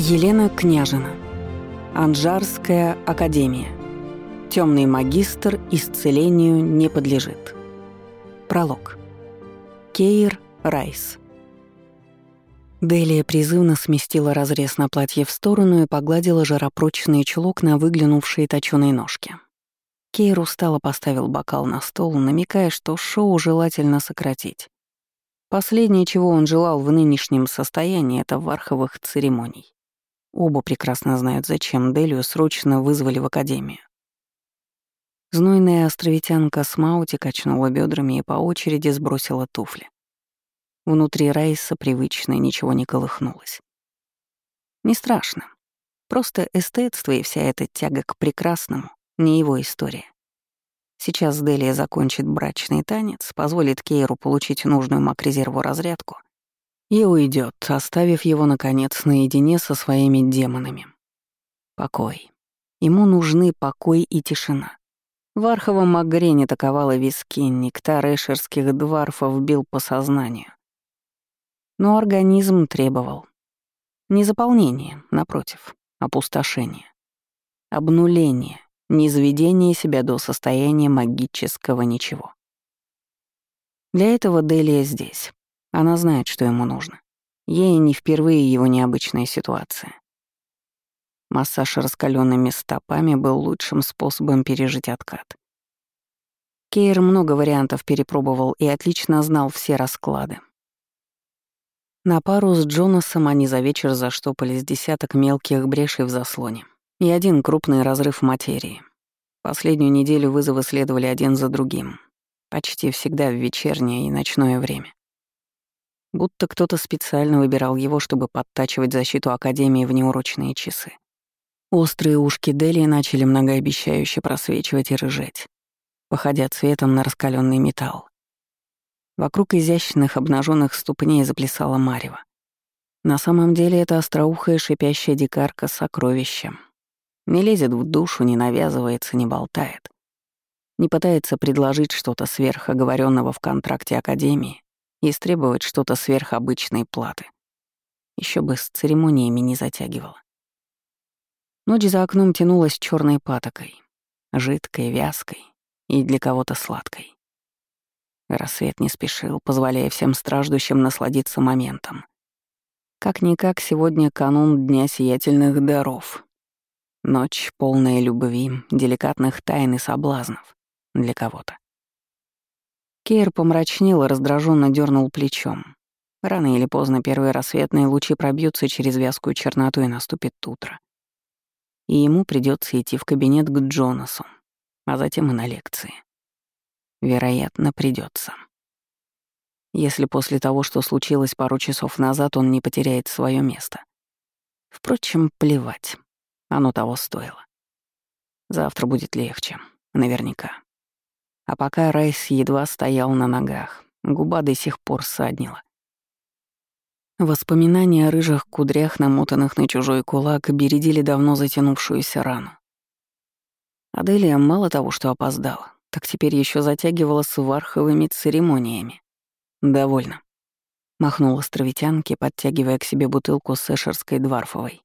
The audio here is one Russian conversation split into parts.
Елена Княжина. Анжарская академия. Темный магистр исцелению не подлежит. Пролог. Кейр Райс. Делия призывно сместила разрез на платье в сторону и погладила жаропрочный чулок на выглянувшие точёные ножки. Кейр устало поставил бокал на стол, намекая, что шоу желательно сократить. Последнее, чего он желал в нынешнем состоянии, это варховых церемоний. Оба прекрасно знают, зачем Делию срочно вызвали в академию. Знойная островитянка Смаути качнула бедрами и по очереди сбросила туфли. Внутри Райса привычно ничего не колыхнулось. Не страшно. Просто эстетство и вся эта тяга к прекрасному — не его история. Сейчас Делия закончит брачный танец, позволит Кейру получить нужную маг-резерву разрядку и уйдет, оставив его, наконец, наедине со своими демонами. Покой. Ему нужны покой и тишина. В Арховом Магрене таковала виски, нектар эшерских дварфов бил по сознанию. Но организм требовал. Не заполнение, напротив, опустошение. Обнуление, низведение себя до состояния магического ничего. Для этого Делия здесь. Она знает, что ему нужно. Ей не впервые его необычная ситуация. Массаж раскаленными стопами был лучшим способом пережить откат. Кейр много вариантов перепробовал и отлично знал все расклады. На пару с Джонасом они за вечер заштопали десяток мелких брешей в заслоне и один крупный разрыв материи. Последнюю неделю вызовы следовали один за другим, почти всегда в вечернее и ночное время будто кто-то специально выбирал его, чтобы подтачивать защиту Академии в неурочные часы. Острые ушки Дели начали многообещающе просвечивать и рыжеть, походя цветом на раскаленный металл. Вокруг изящных обнаженных ступней заплясала марево. На самом деле это остроухая шипящая дикарка с сокровищем. Не лезет в душу, не навязывается, не болтает. Не пытается предложить что-то сверхоговоренного в контракте Академии, и истребовать что-то сверхобычной платы. Еще бы с церемониями не затягивала. Ночь за окном тянулась черной патокой, жидкой, вязкой и для кого-то сладкой. Рассвет не спешил, позволяя всем страждущим насладиться моментом. Как-никак сегодня канун Дня Сиятельных Даров. Ночь, полная любви, деликатных тайн и соблазнов для кого-то. Кейр помрачнел и раздраженно дернул плечом. Рано или поздно первые рассветные лучи пробьются через вязкую черноту и наступит утро. И ему придется идти в кабинет к Джонасу, а затем и на лекции. Вероятно, придется. Если после того, что случилось пару часов назад, он не потеряет свое место. Впрочем, плевать. Оно того стоило. Завтра будет легче. Наверняка. А пока Райс едва стоял на ногах, губа до сих пор саднила. Воспоминания о рыжих кудрях, намотанных на чужой кулак, бередили давно затянувшуюся рану. Аделия мало того, что опоздала, так теперь еще затягивала с варховыми церемониями. «Довольно», — махнула островитянке, подтягивая к себе бутылку с эшерской дварфовой.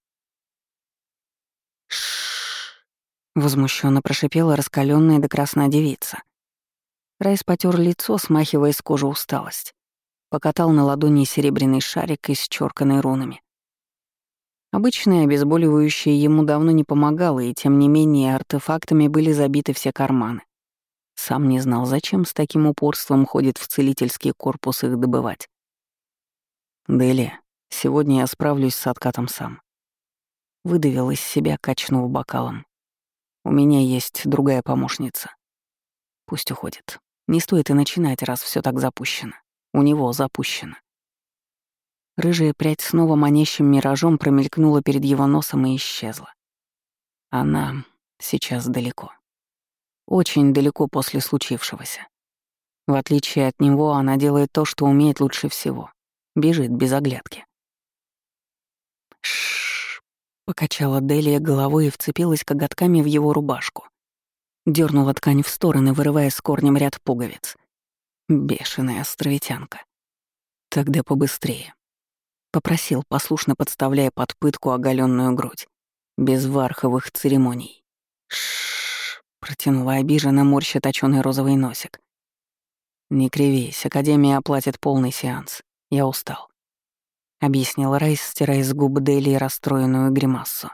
Шш! возмущенно прошипела раскаленная до красна девица. Райс потер лицо, смахивая с кожи усталость. Покатал на ладони серебряный шарик, исчерканный рунами. Обычное обезболивающее ему давно не помогало, и тем не менее артефактами были забиты все карманы. Сам не знал, зачем с таким упорством ходит в целительский корпус их добывать. «Дели, сегодня я справлюсь с откатом сам». Выдавил из себя, качнув бокалом. «У меня есть другая помощница. Пусть уходит. Не стоит и начинать, раз все так запущено. У него запущено. Рыжая прядь снова манящим миражом промелькнула перед его носом и исчезла. Она сейчас далеко. Очень далеко после случившегося. В отличие от него, она делает то, что умеет лучше всего. Бежит без оглядки. Шш, покачала Делия головой и вцепилась коготками в его рубашку. Дёрнула ткань в стороны, вырывая с корнем ряд пуговиц. Бешеная островитянка. Тогда побыстрее. Попросил, послушно подставляя под пытку оголенную грудь. Без варховых церемоний. Шш, протянула обиженно, морща точёный розовый носик. «Не кривись, Академия оплатит полный сеанс. Я устал», — объяснил Райс, стирая с губ Дели расстроенную гримассу.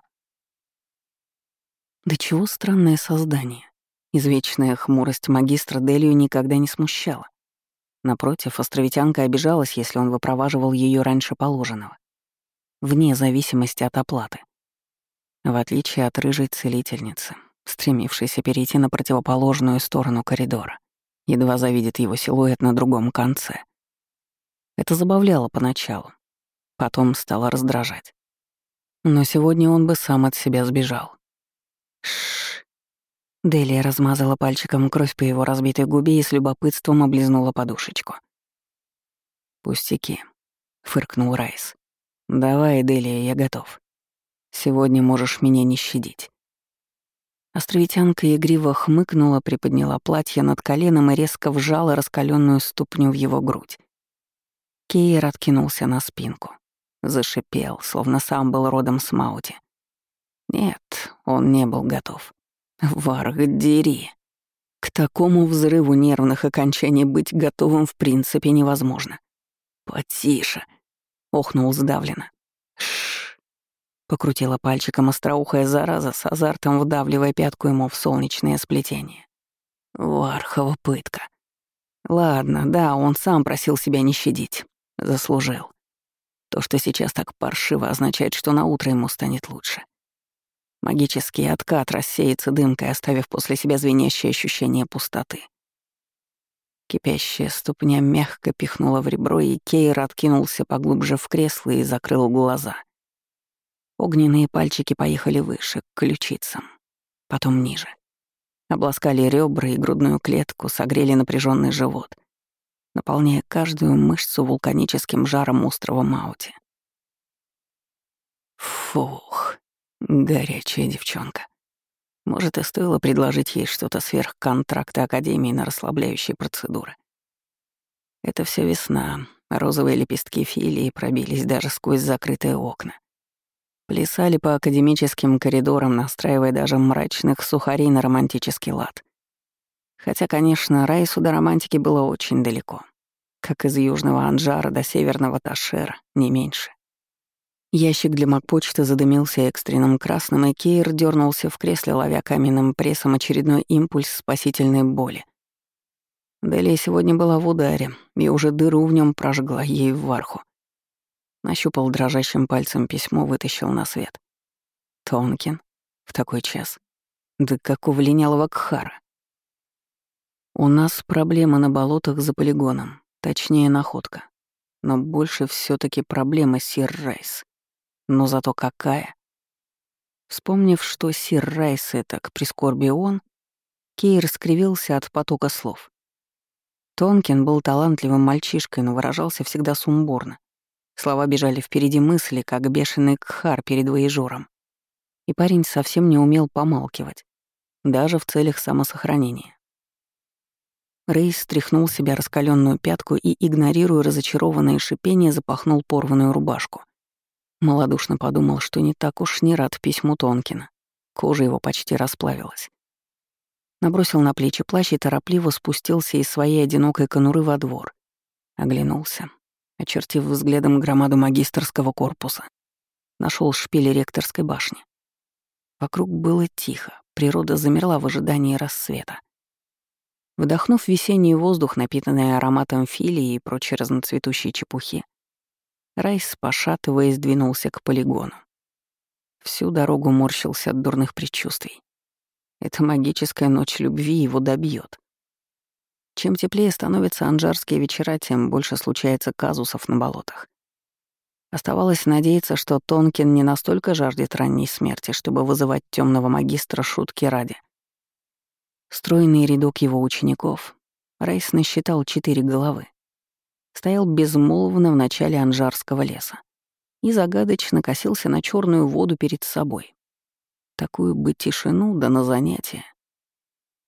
Да чего странное создание. Извечная хмурость магистра Делию никогда не смущала. Напротив, островитянка обижалась, если он выпроваживал ее раньше положенного. Вне зависимости от оплаты. В отличие от рыжей целительницы, стремившейся перейти на противоположную сторону коридора, едва завидит его силуэт на другом конце. Это забавляло поначалу, потом стало раздражать. Но сегодня он бы сам от себя сбежал. Шш. Делия размазала пальчиком кровь по его разбитой губе и с любопытством облизнула подушечку. «Пустяки», — фыркнул Райс. «Давай, Делия, я готов. Сегодня можешь меня не щадить». Островитянка игриво хмыкнула, приподняла платье над коленом и резко вжала раскаленную ступню в его грудь. Кейр откинулся на спинку. Зашипел, словно сам был родом с Маути. Нет, он не был готов. Варг, дери. К такому взрыву нервных окончаний быть готовым в принципе невозможно. «Потише», — охнул сдавленно. «Шш», — покрутила пальчиком остроухая зараза с азартом вдавливая пятку ему в солнечное сплетение. Вархова пытка. Ладно, да, он сам просил себя не щадить. Заслужил. То, что сейчас так паршиво, означает, что на утро ему станет лучше. Магический откат рассеется дымкой, оставив после себя звенящее ощущение пустоты. Кипящая ступня мягко пихнула в ребро, и Кейр откинулся поглубже в кресло и закрыл глаза. Огненные пальчики поехали выше, к ключицам, потом ниже. Обласкали ребра и грудную клетку, согрели напряженный живот, наполняя каждую мышцу вулканическим жаром острова Маути. Фух. Горячая девчонка. Может, и стоило предложить ей что-то сверх контракта Академии на расслабляющие процедуры. Это все весна. Розовые лепестки филии пробились даже сквозь закрытые окна. Плясали по академическим коридорам, настраивая даже мрачных сухарей на романтический лад. Хотя, конечно, Райсу до романтики было очень далеко. Как из южного Анжара до северного Ташера, не меньше. Ящик для макпочты задымился экстренным красным, и Кейр дернулся в кресле, ловя каменным прессом очередной импульс спасительной боли. Делия сегодня была в ударе, и уже дыру в нем прожгла ей в варху. Нащупал дрожащим пальцем письмо, вытащил на свет. Тонкин? В такой час? Да какого линялого кхара? У нас проблема на болотах за полигоном, точнее, находка. Но больше все таки проблема Сир Райс. Но зато какая. Вспомнив, что сир Райс — это к прискорбию он, Кейр скривился от потока слов. Тонкин был талантливым мальчишкой, но выражался всегда сумбурно. Слова бежали впереди мысли, как бешеный кхар перед воежором. И парень совсем не умел помалкивать, даже в целях самосохранения. Рейс стряхнул себя раскаленную пятку и, игнорируя разочарованное шипение, запахнул порванную рубашку. Молодушно подумал, что не так уж не рад письму Тонкина. Кожа его почти расплавилась. Набросил на плечи плащ и торопливо спустился из своей одинокой конуры во двор. Оглянулся, очертив взглядом громаду магистрского корпуса. Нашел шпили ректорской башни. Вокруг было тихо, природа замерла в ожидании рассвета. Вдохнув весенний воздух, напитанный ароматом филии и прочей разноцветущей чепухи, Райс, пошатываясь, двинулся к полигону. Всю дорогу морщился от дурных предчувствий. Эта магическая ночь любви его добьет. Чем теплее становятся анжарские вечера, тем больше случается казусов на болотах. Оставалось надеяться, что Тонкин не настолько жаждет ранней смерти, чтобы вызывать темного магистра шутки ради. Стройный рядок его учеников. Райс насчитал четыре головы стоял безмолвно в начале Анжарского леса и загадочно косился на черную воду перед собой. Такую бы тишину да на занятие.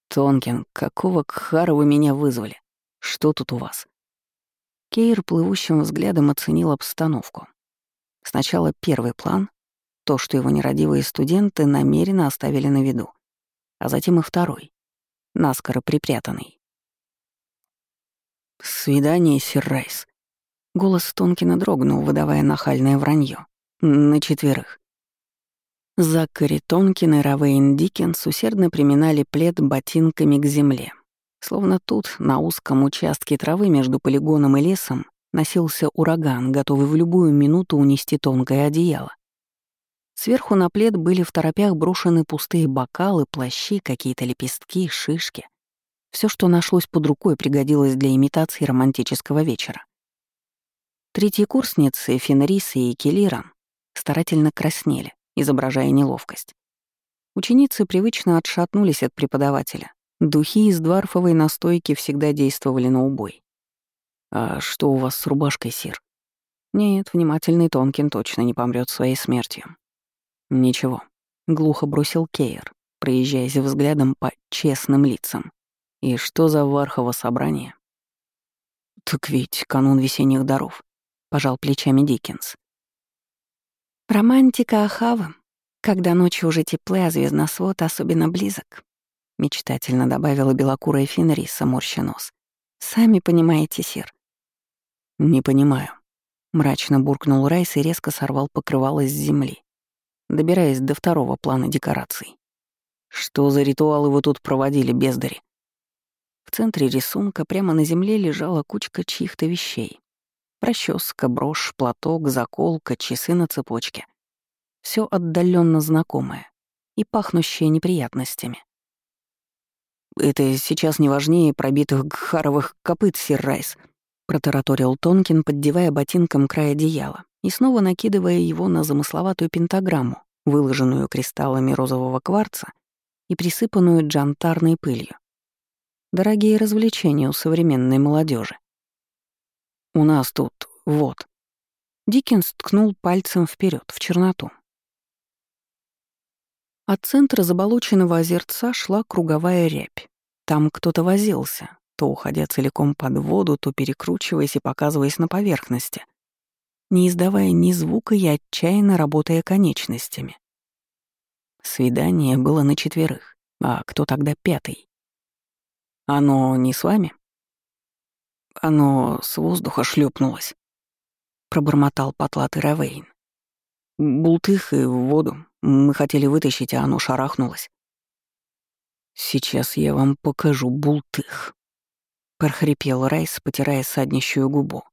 «Тонкин, какого кхара вы меня вызвали? Что тут у вас?» Кейр плывущим взглядом оценил обстановку. Сначала первый план — то, что его нерадивые студенты намеренно оставили на виду, а затем и второй, наскоро припрятанный. «Свидание, сир Райс». Голос Тонкина дрогнул, выдавая нахальное вранье. На четверых. Закари Тонкин и Равейн Диккенс усердно приминали плед ботинками к земле. Словно тут, на узком участке травы между полигоном и лесом, носился ураган, готовый в любую минуту унести тонкое одеяло. Сверху на плед были в торопях брошены пустые бокалы, плащи, какие-то лепестки, шишки. Все, что нашлось под рукой, пригодилось для имитации романтического вечера. Третьи курсницы Фенриса и Келира старательно краснели, изображая неловкость. Ученицы привычно отшатнулись от преподавателя. Духи из дварфовой настойки всегда действовали на убой. «А что у вас с рубашкой, сир?» «Нет, внимательный Тонкин точно не помрет своей смертью». «Ничего», — глухо бросил Кейр, проезжаясь взглядом по честным лицам. И что за Вархово собрание? Так ведь канун весенних даров, пожал плечами Диккенс. Романтика Ахава, когда ночью уже теплы, а звездносвод особенно близок, мечтательно добавила белокурая Фенриса, морща нос. Сами понимаете, сир. Не понимаю. Мрачно буркнул Райс и резко сорвал покрывало с земли, добираясь до второго плана декораций. Что за ритуалы вы тут проводили, бездари? В центре рисунка прямо на земле лежала кучка чьих-то вещей. Прощёска, брошь, платок, заколка, часы на цепочке. Все отдаленно знакомое и пахнущее неприятностями. «Это сейчас не важнее пробитых гхаровых копыт, сир Райс», — протараторил Тонкин, поддевая ботинком край одеяла и снова накидывая его на замысловатую пентаграмму, выложенную кристаллами розового кварца и присыпанную джантарной пылью. Дорогие развлечения у современной молодежи. У нас тут, вот. Диккенс ткнул пальцем вперед в черноту. От центра заболоченного озерца шла круговая рябь. Там кто-то возился, то уходя целиком под воду, то перекручиваясь и показываясь на поверхности, не издавая ни звука и отчаянно работая конечностями. Свидание было на четверых, а кто тогда пятый? Оно не с вами? Оно с воздуха шлепнулось. Пробормотал потлатый Равейн. Бултых и в воду. Мы хотели вытащить, а оно шарахнулось. «Сейчас я вам покажу бултых», — прохрипел Райс, потирая саднищую губу.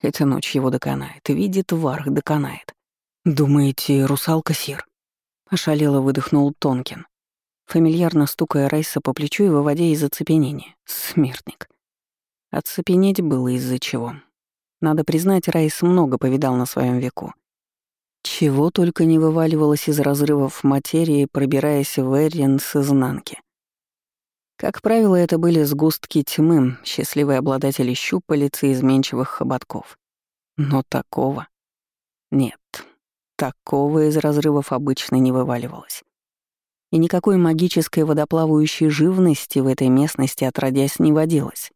«Эта ночь его доконает, видит варх, доконает. Думаете, русалка сир?» — ошалело выдохнул Тонкин фамильярно стукая Райса по плечу и выводя из оцепенения. Смертник. Оцепенеть было из-за чего. Надо признать, Райс много повидал на своем веку. Чего только не вываливалось из разрывов материи, пробираясь в Эрин с изнанки. Как правило, это были сгустки тьмы, счастливые обладатели щупалец и изменчивых хоботков. Но такого... Нет, такого из разрывов обычно не вываливалось и никакой магической водоплавающей живности в этой местности отродясь не водилось.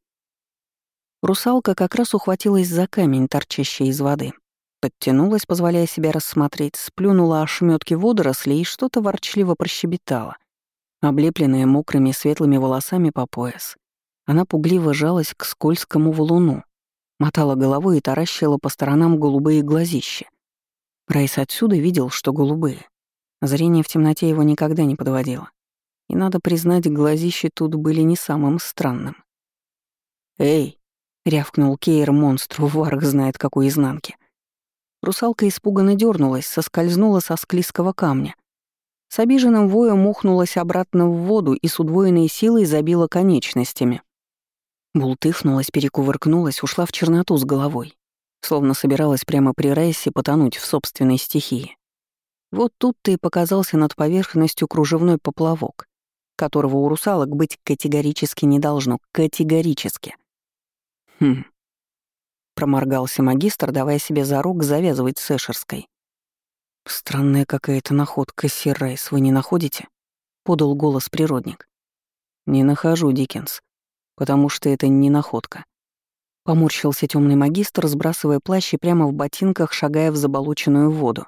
Русалка как раз ухватилась за камень, торчащий из воды. Подтянулась, позволяя себя рассмотреть, сплюнула ошметки водорослей и что-то ворчливо прощебетала. Облепленная мокрыми светлыми волосами по пояс, она пугливо жалась к скользкому валуну, мотала головой и таращила по сторонам голубые глазища. Райс отсюда видел, что голубые. Зрение в темноте его никогда не подводило. И, надо признать, глазища тут были не самым странным. «Эй!» — рявкнул Кейр монстру, варг знает какой изнанки. Русалка испуганно дернулась, соскользнула со склизкого камня. С обиженным воем ухнулась обратно в воду и с удвоенной силой забила конечностями. Бултыхнулась, перекувыркнулась, ушла в черноту с головой, словно собиралась прямо при Рейсе потонуть в собственной стихии. Вот тут-то и показался над поверхностью кружевной поплавок, которого у русалок быть категорически не должно. Категорически. Хм. Проморгался магистр, давая себе за рук завязывать с Эшерской. «Странная какая-то находка, сир Райс, вы не находите?» — подал голос природник. «Не нахожу, Диккенс, потому что это не находка. Поморщился темный магистр, сбрасывая плащ и прямо в ботинках, шагая в заболоченную воду.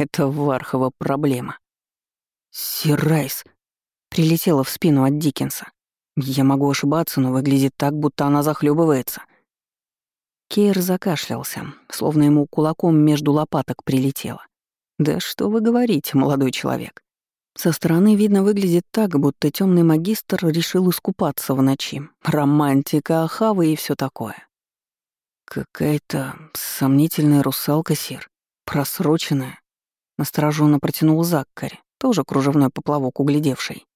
Это Вархова проблема. Сирайс прилетела в спину от Диккенса. Я могу ошибаться, но выглядит так, будто она захлебывается. Кейр закашлялся, словно ему кулаком между лопаток прилетело. «Да что вы говорите, молодой человек?» Со стороны видно выглядит так, будто темный магистр решил искупаться в ночи. Романтика, ахавы и все такое. Какая-то сомнительная русалка, Сир. Просроченная. Настороженно протянул Заккари, тоже кружевной поплавок углядевший.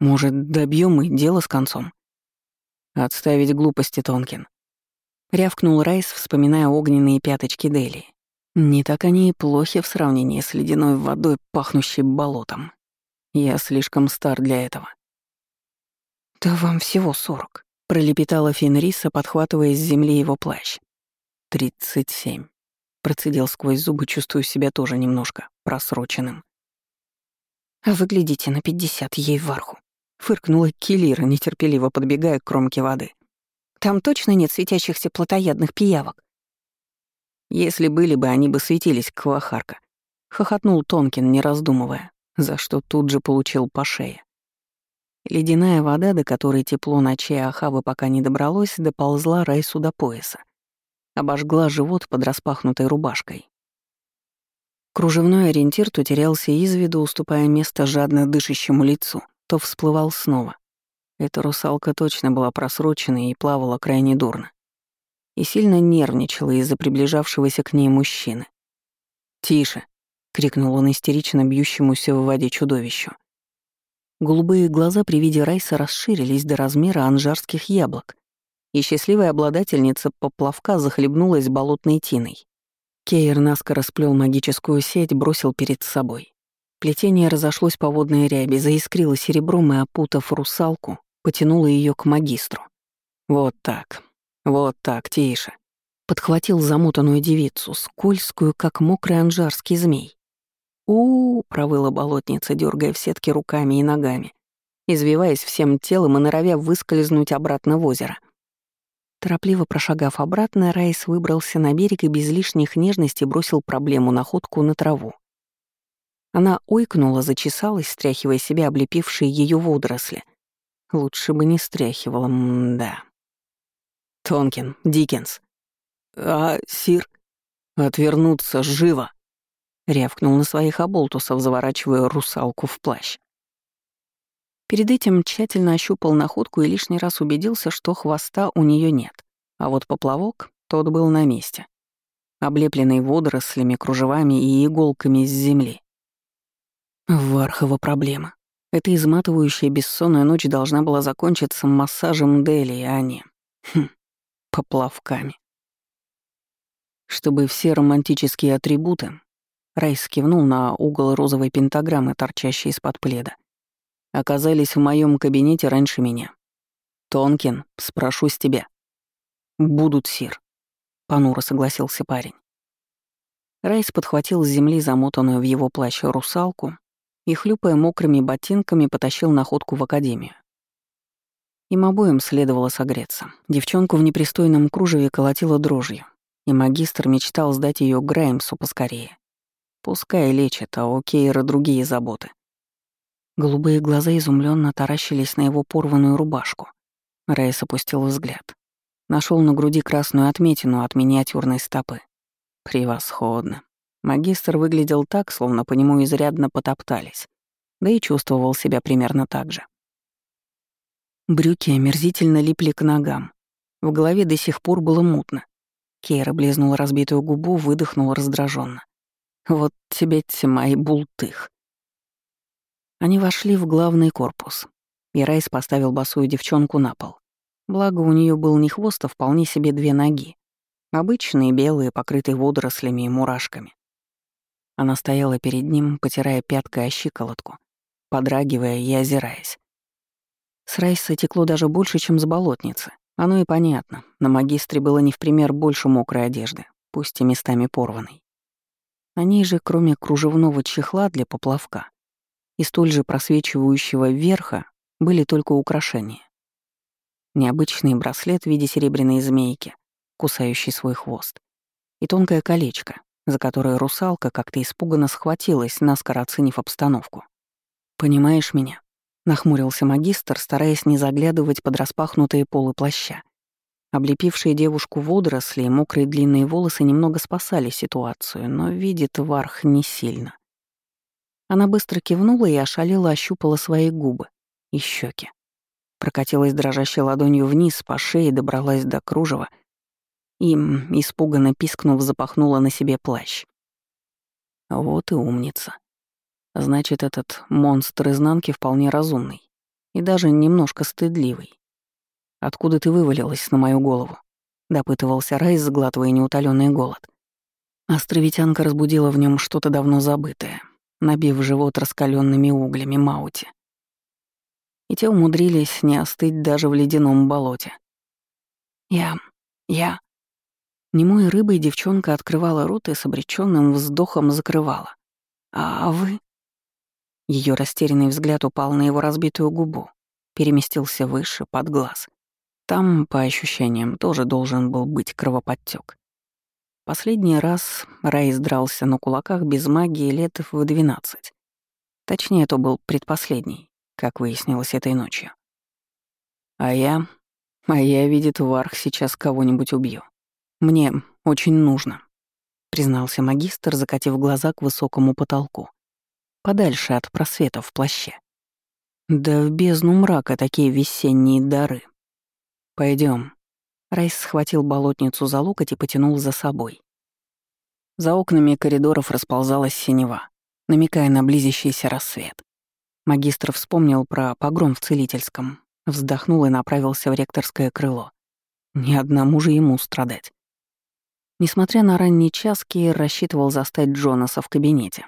Может, добьем и дело с концом? Отставить глупости, Тонкин. Рявкнул Райс, вспоминая огненные пяточки Дели. Не так они и плохи в сравнении с ледяной водой, пахнущей болотом. Я слишком стар для этого. «Да вам всего сорок», — пролепетала Фенриса, подхватывая с земли его плащ. «Тридцать семь». Процедил сквозь зубы, чувствую себя тоже немножко просроченным. «А вы на пятьдесят, ей варху», — фыркнула Келира, нетерпеливо подбегая к кромке воды. Там точно нет светящихся плотоядных пиявок. Если были бы, они бы светились, квахарка. Хохотнул Тонкин, не раздумывая, за что тут же получил по шее. Ледяная вода, до которой тепло ночей Ахавы пока не добралось, доползла Райсу до пояса. Обожгла живот под распахнутой рубашкой. Кружевной ориентир то терялся из виду, уступая место жадно дышащему лицу, то всплывал снова. Эта русалка точно была просрочена и плавала крайне дурно. И сильно нервничала из-за приближавшегося к ней мужчины. «Тише!» — крикнул он истерично бьющемуся в воде чудовищу. Голубые глаза при виде Райса расширились до размера анжарских яблок, и счастливая обладательница поплавка захлебнулась болотной тиной. Кейр наскоро сплел магическую сеть, бросил перед собой. Плетение разошлось по водной ряби, заискрило серебром и, опутав русалку, потянула ее к магистру. «Вот так, вот так, тише». Подхватил замутанную девицу, скользкую, как мокрый анжарский змей. у, -у, -у провыла болотница, дергая в сетке руками и ногами, извиваясь всем телом и норовя выскользнуть обратно в озеро. Торопливо прошагав обратно, Райс выбрался на берег и без лишних нежностей бросил проблему находку на траву. Она ойкнула, зачесалась, стряхивая себя облепившие ее водоросли, Лучше бы не стряхивала, да. Тонкин, Диккенс. А, Сир? Отвернуться, живо! Рявкнул на своих оболтусов, заворачивая русалку в плащ. Перед этим тщательно ощупал находку и лишний раз убедился, что хвоста у нее нет. А вот поплавок, тот был на месте. Облепленный водорослями, кружевами и иголками с земли. Вархова проблема. Эта изматывающая бессонная ночь должна была закончиться массажем Дели, а не... Хм, поплавками. Чтобы все романтические атрибуты... Райс кивнул на угол розовой пентаграммы, торчащей из-под пледа. Оказались в моем кабинете раньше меня. Тонкин, спрошу с тебя. Будут, Сир. Понуро согласился парень. Райс подхватил с земли замотанную в его плащ русалку и, хлюпая мокрыми ботинками, потащил находку в академию. Им обоим следовало согреться. Девчонку в непристойном кружеве колотила дрожью, и магистр мечтал сдать ее Граймсу поскорее. Пускай лечит, а у Кейра другие заботы. Голубые глаза изумленно таращились на его порванную рубашку. Рейс опустил взгляд. Нашел на груди красную отметину от миниатюрной стопы. Превосходно. Магистр выглядел так, словно по нему изрядно потоптались, да и чувствовал себя примерно так же. Брюки омерзительно липли к ногам. В голове до сих пор было мутно. Кейра близнула разбитую губу, выдохнула раздраженно. «Вот тебе тьма и бултых». Они вошли в главный корпус, и Райс поставил босую девчонку на пол. Благо, у нее был не хвост, а вполне себе две ноги. Обычные, белые, покрытые водорослями и мурашками. Она стояла перед ним, потирая пяткой о щиколотку, подрагивая и озираясь. С Райса текло даже больше, чем с болотницы. Оно и понятно. На магистре было не в пример больше мокрой одежды, пусть и местами порванной. На ней же, кроме кружевного чехла для поплавка и столь же просвечивающего верха, были только украшения. Необычный браслет в виде серебряной змейки, кусающий свой хвост, и тонкое колечко, за которое русалка как-то испуганно схватилась, наскоро оценив обстановку. «Понимаешь меня?» — нахмурился магистр, стараясь не заглядывать под распахнутые полы плаща. Облепившие девушку водоросли и мокрые длинные волосы немного спасали ситуацию, но видит Варх не сильно. Она быстро кивнула и ошалела ощупала свои губы и щеки. Прокатилась дрожащей ладонью вниз по шее, добралась до кружева и, испуганно пискнув, запахнула на себе плащ. Вот и умница. Значит, этот монстр изнанки вполне разумный и даже немножко стыдливый. Откуда ты вывалилась на мою голову?» — допытывался Райс, сглатывая неутоленный голод. Островитянка разбудила в нем что-то давно забытое, набив живот раскаленными углями маути. И те умудрились не остыть даже в ледяном болоте. «Я... я...» Немой рыбой девчонка открывала рот и с обреченным вздохом закрывала. «А вы...» Ее растерянный взгляд упал на его разбитую губу, переместился выше, под глаз. Там, по ощущениям, тоже должен был быть кровоподтек. Последний раз Райс дрался на кулаках без магии лет в двенадцать. Точнее, это был предпоследний, как выяснилось этой ночью. А я... А я, видит, Варх сейчас кого-нибудь убью. Мне очень нужно, признался магистр, закатив глаза к высокому потолку. Подальше от просвета в плаще. Да в бездну мрака такие весенние дары. Пойдем. Райс схватил болотницу за локоть и потянул за собой. За окнами коридоров расползалась синева, намекая на близящийся рассвет. Магистр вспомнил про погром в целительском, вздохнул и направился в ректорское крыло. Ни одному же ему страдать. Несмотря на ранний час, Кейр рассчитывал застать Джонаса в кабинете.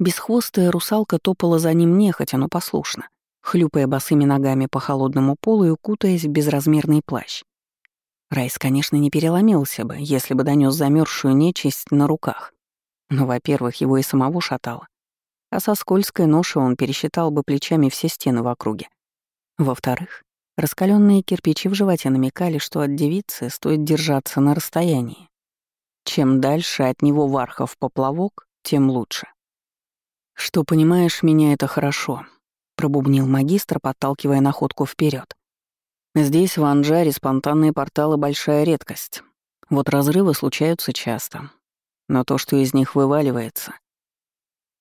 Бесхвостая русалка топала за ним нехотя, но послушно хлюпая босыми ногами по холодному полу и укутаясь в безразмерный плащ. Райс, конечно, не переломился бы, если бы донес замерзшую нечисть на руках. Но, во-первых, его и самого шатало. А со скользкой ношей он пересчитал бы плечами все стены в округе. Во-вторых, раскаленные кирпичи в животе намекали, что от девицы стоит держаться на расстоянии. Чем дальше от него вархов поплавок, тем лучше. Что понимаешь меня, это хорошо, — пробубнил магистр, подталкивая находку вперед. «Здесь, в Анжаре, спонтанные порталы — большая редкость. Вот разрывы случаются часто. Но то, что из них вываливается...»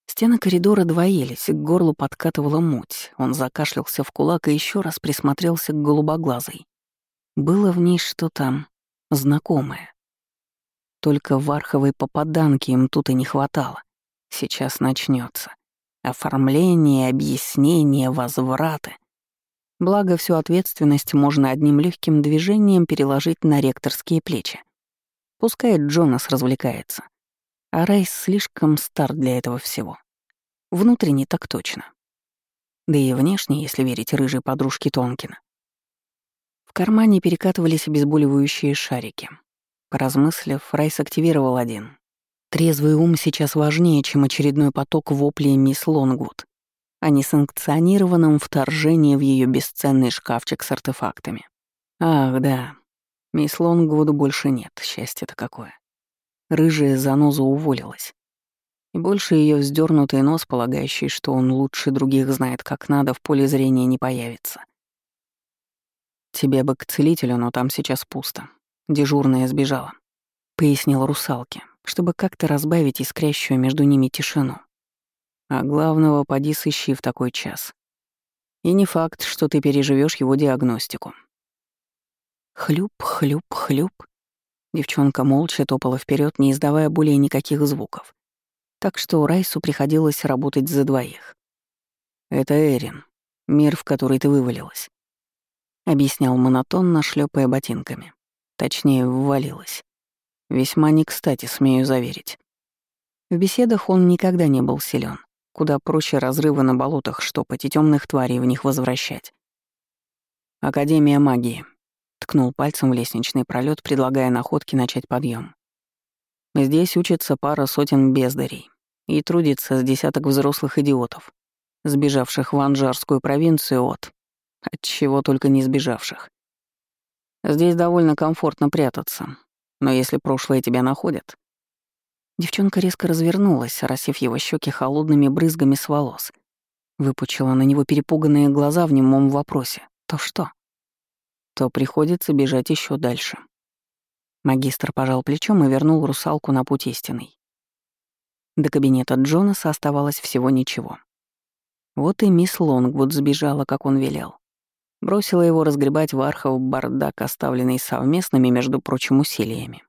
Стены коридора двоились, к горлу подкатывала муть. Он закашлялся в кулак и еще раз присмотрелся к голубоглазой. Было в ней что-то знакомое. Только варховой попаданки им тут и не хватало. Сейчас начнется. Оформление, объяснение, возвраты. Благо, всю ответственность можно одним легким движением переложить на ректорские плечи. Пускай Джонас развлекается. А Райс слишком стар для этого всего. Внутренне так точно. Да и внешне, если верить рыжей подружке Тонкина. В кармане перекатывались обезболивающие шарики. Поразмыслив, Райс активировал один, Трезвый ум сейчас важнее, чем очередной поток воплей мисс Лонгвуд, а не санкционированном вторжении в ее бесценный шкафчик с артефактами. Ах, да, мисс Лонгвуд больше нет, счастье-то какое. Рыжая заноза уволилась. И больше ее вздернутый нос, полагающий, что он лучше других знает, как надо, в поле зрения не появится. Тебе бы к целителю, но там сейчас пусто. Дежурная сбежала. Пояснил русалке, чтобы как-то разбавить искрящую между ними тишину. А главного поди сыщи в такой час. И не факт, что ты переживешь его диагностику. Хлюп, хлюп, хлюп. Девчонка молча топала вперед, не издавая более никаких звуков. Так что Райсу приходилось работать за двоих. «Это Эрин, мир, в который ты вывалилась», — объяснял монотонно, шлепая ботинками. Точнее, ввалилась. Весьма не кстати, смею заверить. В беседах он никогда не был силен. Куда проще разрывы на болотах штопать и темных тварей в них возвращать. «Академия магии», — ткнул пальцем в лестничный пролет, предлагая находке начать подъем. «Здесь учится пара сотен бездарей и трудится с десяток взрослых идиотов, сбежавших в Анжарскую провинцию от от чего только не сбежавших. Здесь довольно комфортно прятаться, но если прошлое тебя находят... Девчонка резко развернулась, оросив его щеки холодными брызгами с волос. Выпучила на него перепуганные глаза в немом вопросе. То что? То приходится бежать еще дальше. Магистр пожал плечом и вернул русалку на путь истинный. До кабинета Джонаса оставалось всего ничего. Вот и мисс Лонгвуд сбежала, как он велел. Бросила его разгребать Вархов бардак, оставленный совместными, между прочим, усилиями.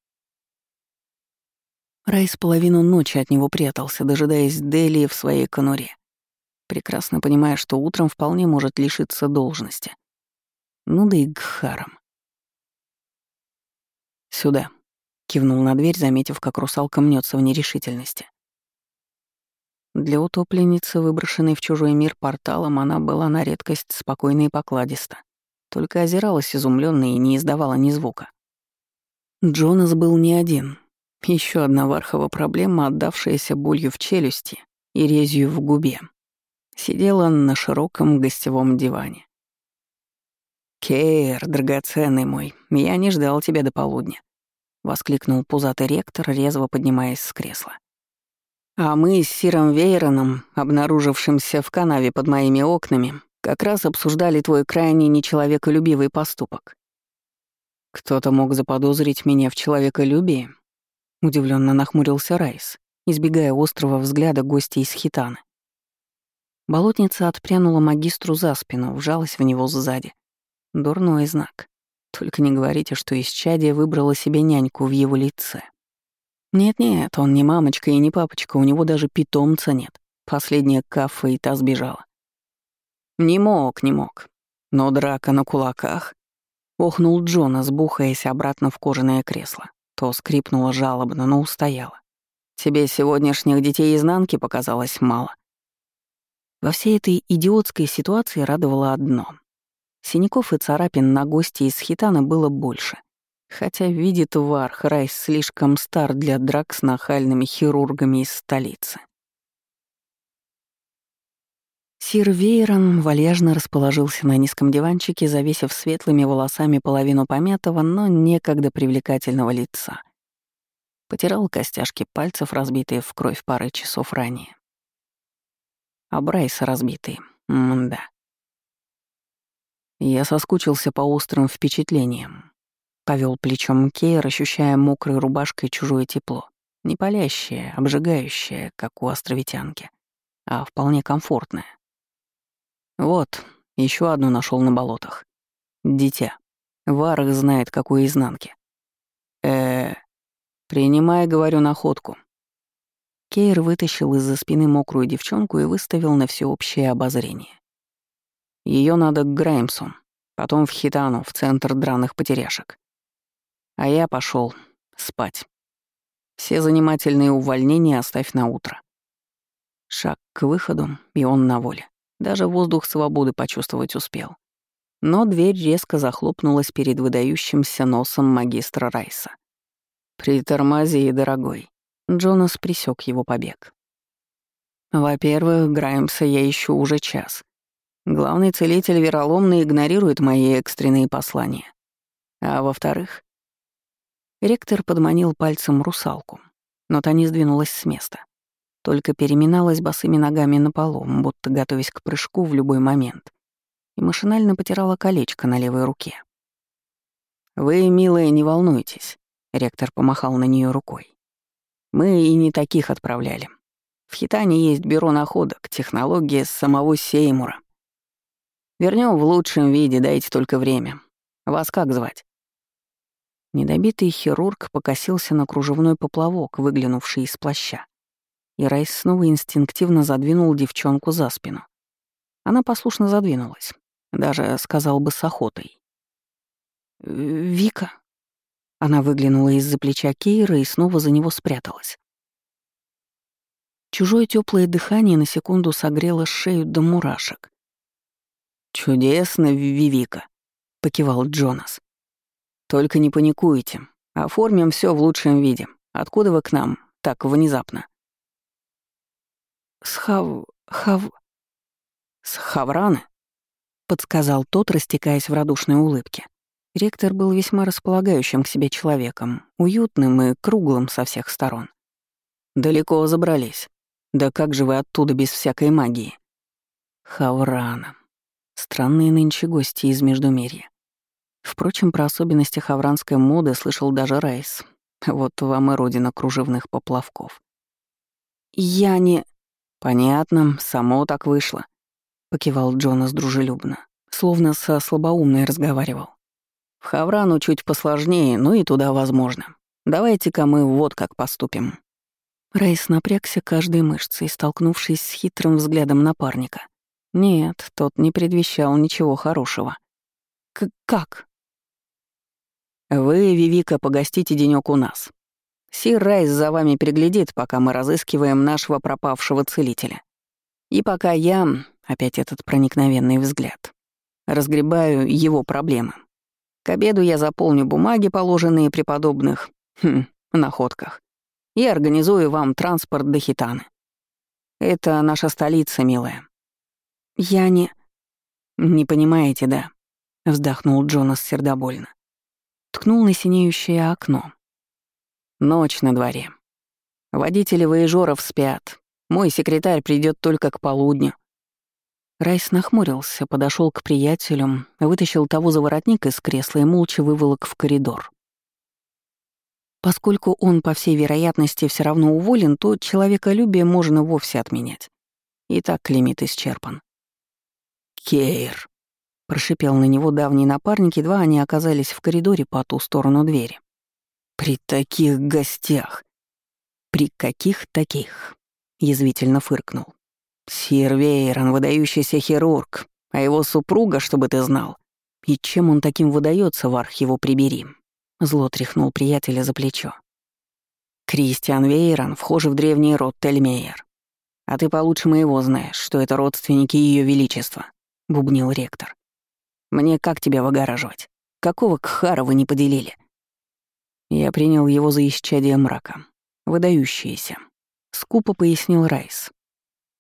Райс половину ночи от него прятался, дожидаясь Делии в своей конуре, прекрасно понимая, что утром вполне может лишиться должности. Ну да и Гхаром. «Сюда», — кивнул на дверь, заметив, как русалка мнется в нерешительности. Для утопленницы, выброшенной в чужой мир порталом, она была на редкость спокойна и покладиста. Только озиралась изумленно и не издавала ни звука. Джонас был не один. Еще одна вархова проблема, отдавшаяся болью в челюсти и резью в губе. Сидела на широком гостевом диване. «Кейр, драгоценный мой, я не ждал тебя до полудня», — воскликнул пузатый ректор, резво поднимаясь с кресла. А мы с Сиром Вейроном, обнаружившимся в канаве под моими окнами, как раз обсуждали твой крайне нечеловеколюбивый поступок. Кто-то мог заподозрить меня в человеколюбии? Удивленно нахмурился Райс, избегая острого взгляда гостя из Хитана. Болотница отпрянула магистру за спину, вжалась в него сзади. Дурной знак. Только не говорите, что исчадие выбрало себе няньку в его лице. Нет-нет, он не мамочка и не папочка, у него даже питомца нет. Последняя кафе и та сбежала. Не мог, не мог. Но драка на кулаках. Охнул Джона, сбухаясь обратно в кожаное кресло. То скрипнуло жалобно, но устояла. Тебе сегодняшних детей изнанки показалось мало. Во всей этой идиотской ситуации радовало одно. Синяков и царапин на гости из хитана было больше. Хотя видит Варх, Райс слишком стар для драк с нахальными хирургами из столицы. Сир Вейрон вальяжно расположился на низком диванчике, завесив светлыми волосами половину помятого, но некогда привлекательного лица. Потирал костяшки пальцев, разбитые в кровь пары часов ранее. А Брайса разбитые. М-да. Я соскучился по острым впечатлениям. Повел плечом Кейр, ощущая мокрой рубашкой чужое тепло. Не палящее, обжигающее, как у островитянки, а вполне комфортное. Вот, еще одну нашел на болотах. Дитя. Варах знает, какой изнанки. э принимай, говорю, находку. Кейр вытащил из-за спины мокрую девчонку и выставил на всеобщее обозрение. Ее надо к Граймсу, потом в Хитану, в центр драных потеряшек. А я пошел спать. Все занимательные увольнения оставь на утро. Шаг к выходу, и он на воле. Даже воздух свободы почувствовать успел. Но дверь резко захлопнулась перед выдающимся носом магистра Райса. «Притормози, дорогой». Джонас присек его побег. «Во-первых, Граймса я ищу уже час. Главный целитель вероломно игнорирует мои экстренные послания. А во-вторых, Ректор подманил пальцем русалку, но та не сдвинулась с места. Только переминалась босыми ногами на полу, будто готовясь к прыжку в любой момент, и машинально потирала колечко на левой руке. «Вы, милая, не волнуйтесь», — ректор помахал на нее рукой. «Мы и не таких отправляли. В Хитане есть бюро находок, технологии самого Сеймура. Вернем в лучшем виде, дайте только время. Вас как звать?» Недобитый хирург покосился на кружевной поплавок, выглянувший из плаща. И Райс снова инстинктивно задвинул девчонку за спину. Она послушно задвинулась, даже, сказал бы, с охотой. «Вика?» Она выглянула из-за плеча Кейра и снова за него спряталась. Чужое теплое дыхание на секунду согрело шею до мурашек. «Чудесно, Вивика», — покивал Джонас. Только не паникуйте. Оформим все в лучшем виде. Откуда вы к нам? Так внезапно. С Хав... Хав... С Хавраны? — подсказал тот, растекаясь в радушной улыбке. Ректор был весьма располагающим к себе человеком, уютным и круглым со всех сторон. «Далеко забрались. Да как же вы оттуда без всякой магии?» «Хаврана. Странные нынче гости из Междумерья. Впрочем, про особенности хавранской моды слышал даже Райс. Вот вам и родина кружевных поплавков. «Я не...» «Понятно, само так вышло», — покивал Джонас дружелюбно, словно со слабоумной разговаривал. «В Хаврану чуть посложнее, но и туда возможно. Давайте-ка мы вот как поступим». Райс напрягся каждой мышцей, столкнувшись с хитрым взглядом напарника. Нет, тот не предвещал ничего хорошего. К «Как?» «Вы, Вивика, погостите денёк у нас. Сир Райс за вами переглядит, пока мы разыскиваем нашего пропавшего целителя. И пока я, опять этот проникновенный взгляд, разгребаю его проблемы. К обеду я заполню бумаги, положенные при подобных, хм, находках, и организую вам транспорт до Хитаны. Это наша столица, милая». «Я не...» «Не понимаете, да?» — вздохнул Джонас сердобольно. Ткнул на синеющее окно. Ночь на дворе. Водители воежоров спят. Мой секретарь придет только к полудню. Райс нахмурился, подошел к приятелю, вытащил того за воротник из кресла и молча выволок в коридор. Поскольку он, по всей вероятности, все равно уволен, то человеколюбие можно вовсе отменять. И так лимит исчерпан. «Кейр», — прошипел на него давний напарник, едва они оказались в коридоре по ту сторону двери. «При таких гостях!» «При каких таких?» — язвительно фыркнул. «Сир Вейрон, выдающийся хирург, а его супруга, чтобы ты знал. И чем он таким выдается, Варх его прибери?» Зло тряхнул приятеля за плечо. «Кристиан Вейрон вхож в древний род Тельмейер. А ты получше моего знаешь, что это родственники Ее Величества», — бубнил ректор. «Мне как тебя выгораживать? Какого кхара вы не поделили?» Я принял его за исчадие мрака. Выдающиеся. Скупо пояснил Райс.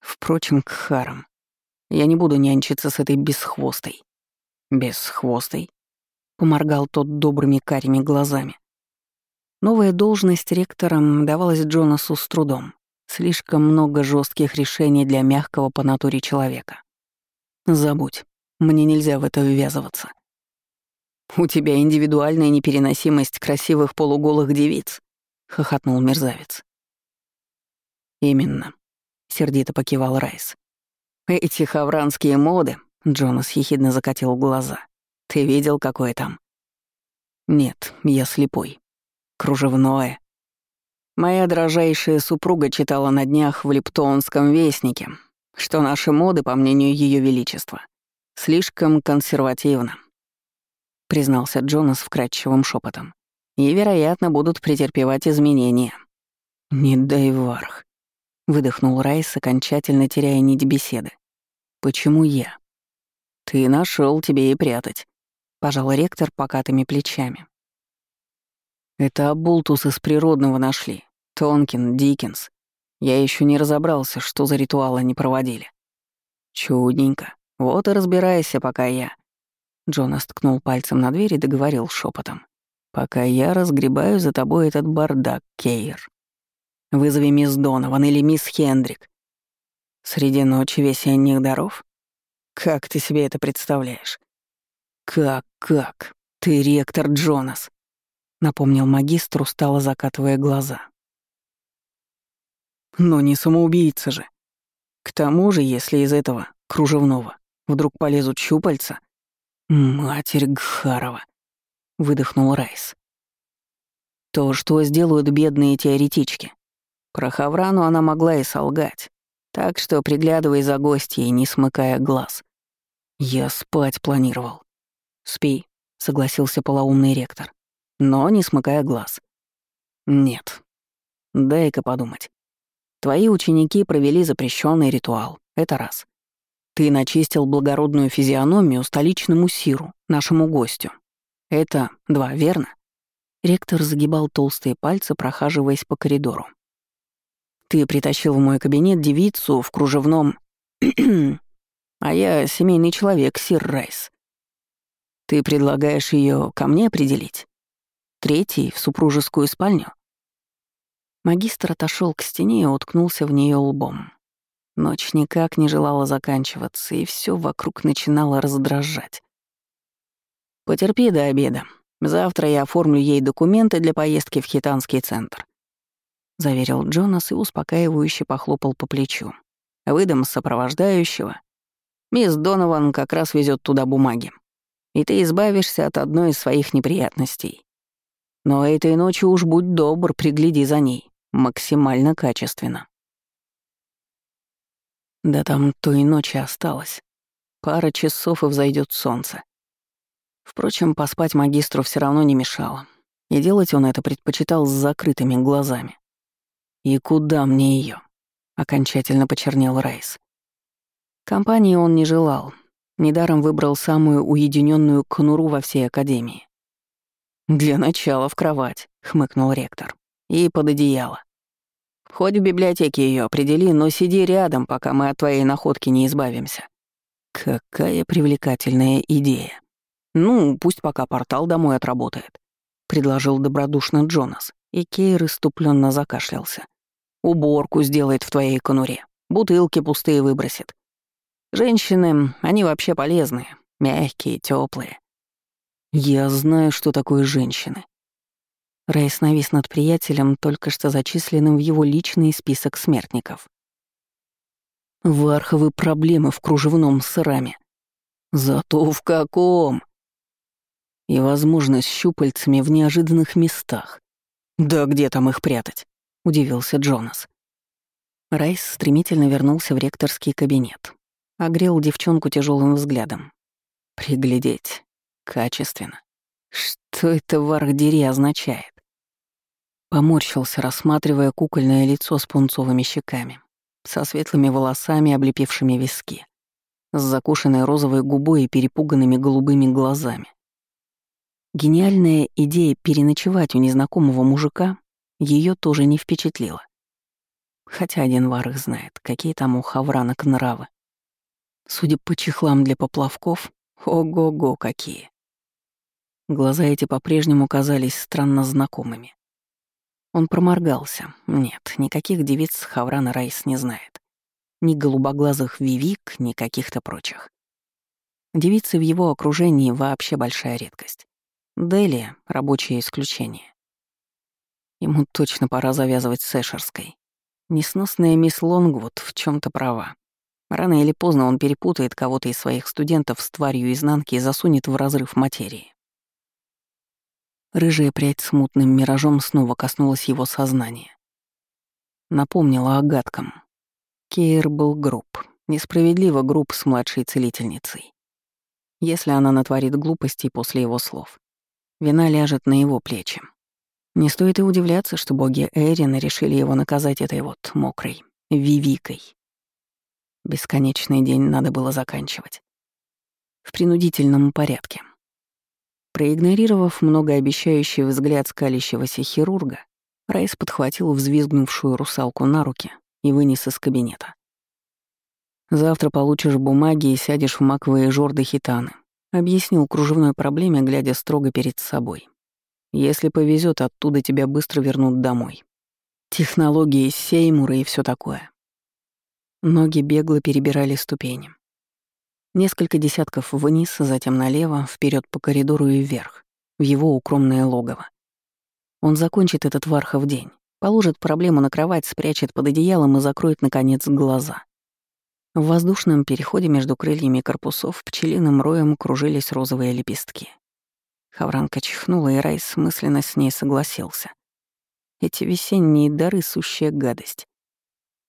Впрочем, к харам. Я не буду нянчиться с этой бесхвостой. Бесхвостой? Поморгал тот добрыми карими глазами. Новая должность ректором давалась Джонасу с трудом. Слишком много жестких решений для мягкого по натуре человека. Забудь, мне нельзя в это ввязываться. «У тебя индивидуальная непереносимость красивых полуголых девиц», — хохотнул мерзавец. «Именно», — сердито покивал Райс. «Эти хавранские моды», — Джонас ехидно закатил глаза. «Ты видел, какое там?» «Нет, я слепой. Кружевное». Моя дрожайшая супруга читала на днях в Лептонском вестнике, что наши моды, по мнению Ее Величества, слишком консервативны признался Джонас вкрадчивым шепотом. «И, вероятно, будут претерпевать изменения». «Не дай варх», — выдохнул Райс, окончательно теряя нить беседы. «Почему я?» «Ты нашел тебе и прятать», — пожал ректор покатыми плечами. «Это Абултус из природного нашли. Тонкин, Диккенс. Я еще не разобрался, что за ритуал они проводили. Чудненько. Вот и разбирайся, пока я. Джонас ткнул пальцем на дверь и договорил шепотом. «Пока я разгребаю за тобой этот бардак, Кейр. Вызови мисс Донован или мисс Хендрик. Среди ночи весенних даров? Как ты себе это представляешь?» «Как, как? Ты ректор Джонас», — напомнил магистр, устало закатывая глаза. «Но не самоубийца же. К тому же, если из этого, кружевного, вдруг полезут щупальца, «Матерь Гхарова», — выдохнул Райс. «То, что сделают бедные теоретички. Про Хаврану она могла и солгать, так что приглядывай за гостьей, не смыкая глаз. Я спать планировал. Спи, согласился полоумный ректор, но не смыкая глаз. Нет. Дай-ка подумать. Твои ученики провели запрещенный ритуал. Это раз. Ты начистил благородную физиономию столичному сиру, нашему гостю. Это два, верно? Ректор загибал толстые пальцы, прохаживаясь по коридору. Ты притащил в мой кабинет девицу в кружевном... а я семейный человек, сир Райс. Ты предлагаешь ее ко мне определить? Третий в супружескую спальню? Магистр отошел к стене и уткнулся в нее лбом. Ночь никак не желала заканчиваться, и все вокруг начинало раздражать. «Потерпи до обеда. Завтра я оформлю ей документы для поездки в Хитанский центр», — заверил Джонас и успокаивающе похлопал по плечу. «Выдам сопровождающего. Мисс Донован как раз везет туда бумаги. И ты избавишься от одной из своих неприятностей. Но этой ночью уж будь добр, пригляди за ней. Максимально качественно». Да там той ночи осталось. Пара часов и взойдет солнце. Впрочем, поспать магистру все равно не мешало. И делать он это предпочитал с закрытыми глазами. «И куда мне ее? окончательно почернел Райс. Компании он не желал. Недаром выбрал самую уединенную конуру во всей Академии. «Для начала в кровать», — хмыкнул ректор. «И под одеяло. Хоть в библиотеке ее определи, но сиди рядом, пока мы от твоей находки не избавимся. Какая привлекательная идея. Ну, пусть пока портал домой отработает, предложил добродушно Джонас, и Кейр иступленно закашлялся. Уборку сделает в твоей конуре, бутылки пустые выбросит. Женщины, они вообще полезные, мягкие, теплые. Я знаю, что такое женщины, Рейс навис над приятелем, только что зачисленным в его личный список смертников. Варховы проблемы в кружевном сраме. Зато в каком? И возможность щупальцами в неожиданных местах. Да где там их прятать? Удивился Джонас. Райс стремительно вернулся в ректорский кабинет. Огрел девчонку тяжелым взглядом. Приглядеть. Качественно. Что это в Архдере означает? Поморщился, рассматривая кукольное лицо с пунцовыми щеками, со светлыми волосами, облепившими виски, с закушенной розовой губой и перепуганными голубыми глазами. Гениальная идея переночевать у незнакомого мужика ее тоже не впечатлила. Хотя один вар их знает, какие там у хавранок нравы. Судя по чехлам для поплавков, ого-го какие. Глаза эти по-прежнему казались странно знакомыми. Он проморгался. Нет, никаких девиц Хаврана Райс не знает. Ни голубоглазых Вивик, ни каких-то прочих. Девицы в его окружении вообще большая редкость. Дели — рабочее исключение. Ему точно пора завязывать с Эшерской. Несносная мисс Лонгвуд в чем то права. Рано или поздно он перепутает кого-то из своих студентов с тварью изнанки и засунет в разрыв материи. Рыжая прядь смутным миражом снова коснулась его сознания. Напомнила о гадком. Кейр был груб, несправедливо груб с младшей целительницей. Если она натворит глупостей после его слов, вина ляжет на его плечи. Не стоит и удивляться, что боги Эрина решили его наказать этой вот мокрой, вивикой. Бесконечный день надо было заканчивать. В принудительном порядке. Проигнорировав многообещающий взгляд скалящегося хирурга, Райс подхватил взвизгнувшую русалку на руки и вынес из кабинета. «Завтра получишь бумаги и сядешь в маковые жорды хитаны», — объяснил кружевной проблеме, глядя строго перед собой. «Если повезет, оттуда тебя быстро вернут домой. Технологии Сеймура и все такое». Ноги бегло перебирали ступени. Несколько десятков вниз, затем налево, вперед по коридору и вверх, в его укромное логово. Он закончит этот вархов день, положит проблему на кровать, спрячет под одеялом и закроет, наконец, глаза. В воздушном переходе между крыльями корпусов пчелиным роем кружились розовые лепестки. Хавранка чихнула, и Райс мысленно с ней согласился. Эти весенние дары — сущая гадость.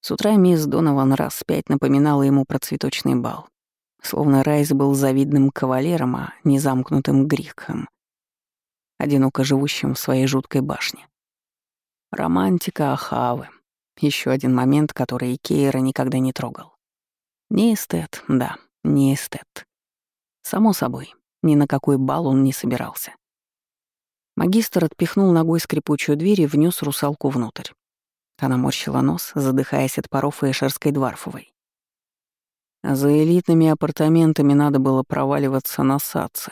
С утра мисс Донован раз пять напоминала ему про цветочный бал. Словно Райс был завидным кавалером, а не замкнутым грехом, одиноко живущим в своей жуткой башне. Романтика Ахавы. Еще один момент, который Кейра никогда не трогал. Не эстет, да, не эстет. Само собой, ни на какой бал он не собирался. Магистр отпихнул ногой скрипучую дверь и внес русалку внутрь. Она морщила нос, задыхаясь от паров эшерской За элитными апартаментами надо было проваливаться на садце.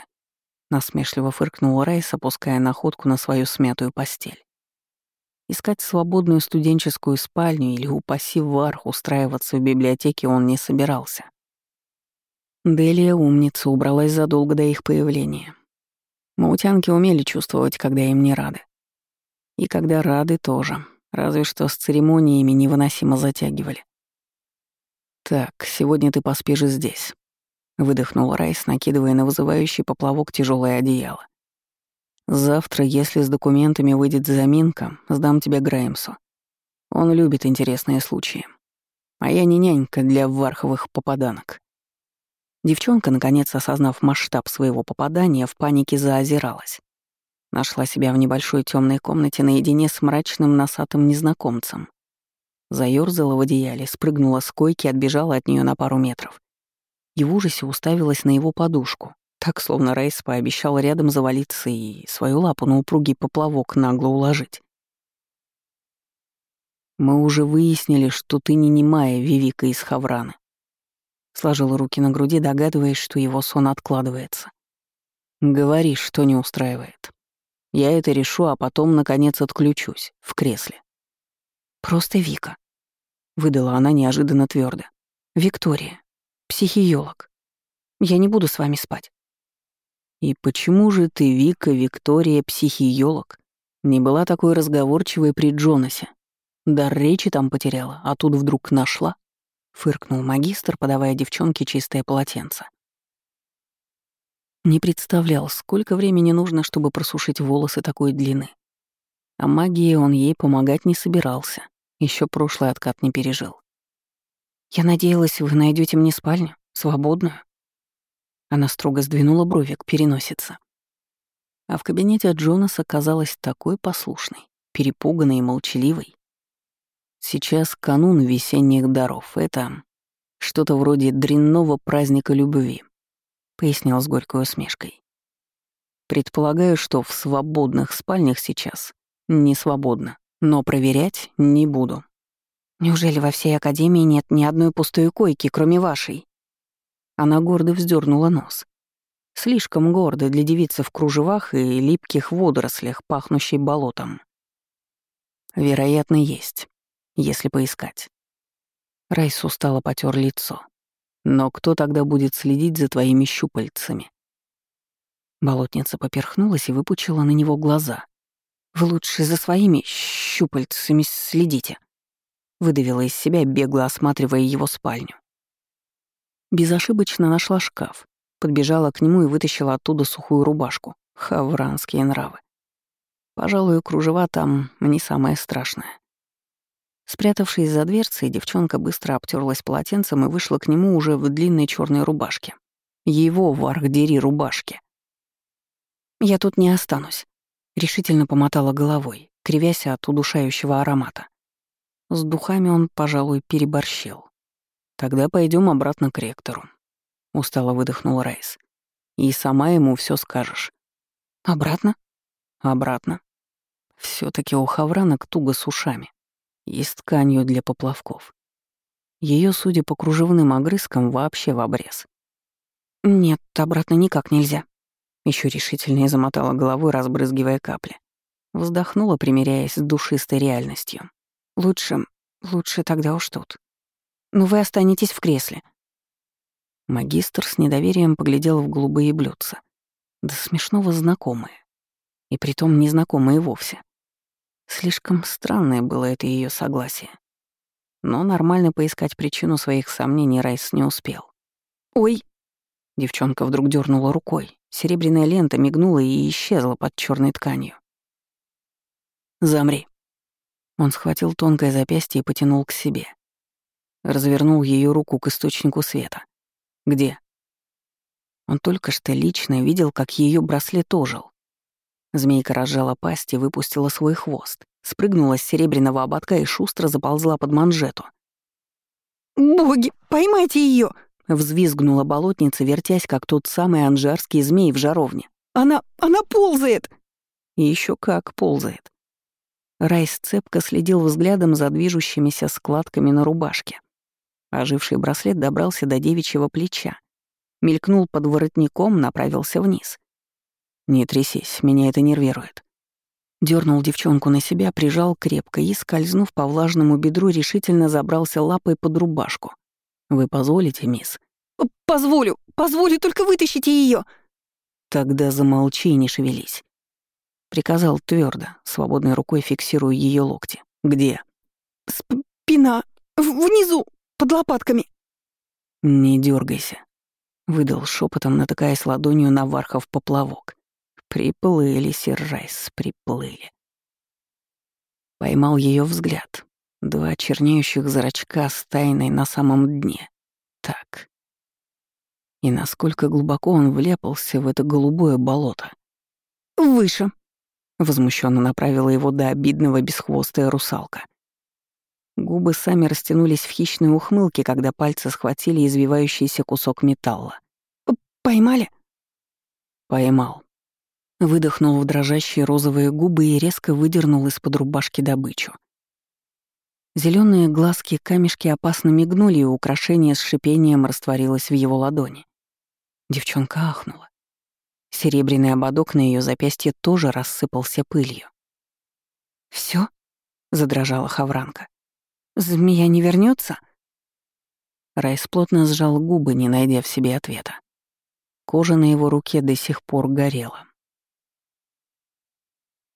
Насмешливо фыркнула Райс, опуская находку на свою смятую постель. Искать свободную студенческую спальню или, упаси варх, устраиваться в библиотеке он не собирался. Делия умница убралась задолго до их появления. Маутянки умели чувствовать, когда им не рады. И когда рады тоже, разве что с церемониями невыносимо затягивали. «Так, сегодня ты поспишь здесь», — выдохнул Райс, накидывая на вызывающий поплавок тяжелое одеяло. «Завтра, если с документами выйдет заминка, сдам тебя Греймсу. Он любит интересные случаи. А я не нянька для варховых попаданок». Девчонка, наконец осознав масштаб своего попадания, в панике заозиралась. Нашла себя в небольшой темной комнате наедине с мрачным носатым незнакомцем. Заёрзала в одеяле, спрыгнула с койки, отбежала от нее на пару метров. И в ужасе уставилась на его подушку, так, словно Рейс пообещал рядом завалиться и свою лапу на упругий поплавок нагло уложить. «Мы уже выяснили, что ты не немая Вивика из Хавраны». Сложил руки на груди, догадываясь, что его сон откладывается. «Говори, что не устраивает. Я это решу, а потом, наконец, отключусь в кресле». «Просто Вика», — выдала она неожиданно твердо. «Виктория, психиолог. Я не буду с вами спать». «И почему же ты, Вика, Виктория, психиолог, не была такой разговорчивой при Джонасе? Дар речи там потеряла, а тут вдруг нашла?» — фыркнул магистр, подавая девчонке чистое полотенце. Не представлял, сколько времени нужно, чтобы просушить волосы такой длины. А магией он ей помогать не собирался. Еще прошлый откат не пережил. «Я надеялась, вы найдете мне спальню, свободную». Она строго сдвинула брови к переносице. А в кабинете Джонаса казалась такой послушной, перепуганной и молчаливой. Сейчас канун весенних даров. Это что-то вроде дрянного праздника любви, пояснил с горькой усмешкой. Предполагаю, что в свободных спальнях сейчас не свободно но проверять не буду. Неужели во всей академии нет ни одной пустой койки, кроме вашей? Она гордо вздернула нос. Слишком гордо для девицы в кружевах и липких водорослях, пахнущей болотом. Вероятно, есть, если поискать. Райс устало потер лицо. Но кто тогда будет следить за твоими щупальцами? Болотница поперхнулась и выпучила на него глаза. Вы лучше за своими щупальцами следите. Выдавила из себя, бегло осматривая его спальню. Безошибочно нашла шкаф, подбежала к нему и вытащила оттуда сухую рубашку. Хавранские нравы. Пожалуй, кружева там не самое страшное. Спрятавшись за дверцей, девчонка быстро обтерлась полотенцем и вышла к нему уже в длинной черной рубашке. Его варх-дери рубашки. «Я тут не останусь», Решительно помотала головой, кривясь от удушающего аромата. С духами он, пожалуй, переборщил. Тогда пойдем обратно к ректору. Устало выдохнул Райс. И сама ему все скажешь. Обратно? Обратно. все таки у хавранок туго с ушами и с тканью для поплавков. Ее, судя по кружевным огрызкам, вообще в обрез. Нет, обратно никак нельзя. Еще решительнее замотала головой, разбрызгивая капли. Вздохнула, примиряясь с душистой реальностью. «Лучше... лучше тогда уж тут. Но вы останетесь в кресле». Магистр с недоверием поглядел в голубые блюдца. Да смешного знакомые. И притом незнакомые вовсе. Слишком странное было это ее согласие. Но нормально поискать причину своих сомнений Райс не успел. «Ой!» Девчонка вдруг дернула рукой, Серебряная лента мигнула и исчезла под черной тканью. «Замри». Он схватил тонкое запястье и потянул к себе. Развернул ее руку к источнику света. «Где?» Он только что лично видел, как ее браслет ожил. Змейка разжала пасть и выпустила свой хвост, спрыгнула с серебряного ободка и шустро заползла под манжету. «Боги, поймайте ее! Взвизгнула болотница, вертясь, как тот самый анжарский змей в жаровне. «Она... она ползает!» И еще как ползает. Райс цепко следил взглядом за движущимися складками на рубашке. Оживший браслет добрался до девичьего плеча. Мелькнул под воротником, направился вниз. «Не трясись, меня это нервирует». Дернул девчонку на себя, прижал крепко и, скользнув по влажному бедру, решительно забрался лапой под рубашку. «Вы позволите, мисс?» «Позволю! Позволю, только вытащите ее. «Тогда замолчи и не шевелись». Приказал твердо, свободной рукой фиксируя ее локти. «Где?» «Спина! Внизу! Под лопатками!» «Не дергайся, выдал шепотом, натыкаясь ладонью на Вархов поплавок. Приплыли, Сержайс, приплыли. Поймал ее взгляд. Два чернеющих зрачка с тайной на самом дне. Так. И насколько глубоко он вляпался в это голубое болото. «Выше», — возмущенно направила его до обидного бесхвостая русалка. Губы сами растянулись в хищной ухмылке, когда пальцы схватили извивающийся кусок металла. «Поймали?» «Поймал». Выдохнул в дрожащие розовые губы и резко выдернул из-под рубашки добычу. Зеленые глазки камешки опасно мигнули, и украшение с шипением растворилось в его ладони. Девчонка ахнула. Серебряный ободок на ее запястье тоже рассыпался пылью. Все? задрожала Хавранка. Змея не вернется? Райс плотно сжал губы, не найдя в себе ответа. Кожа на его руке до сих пор горела.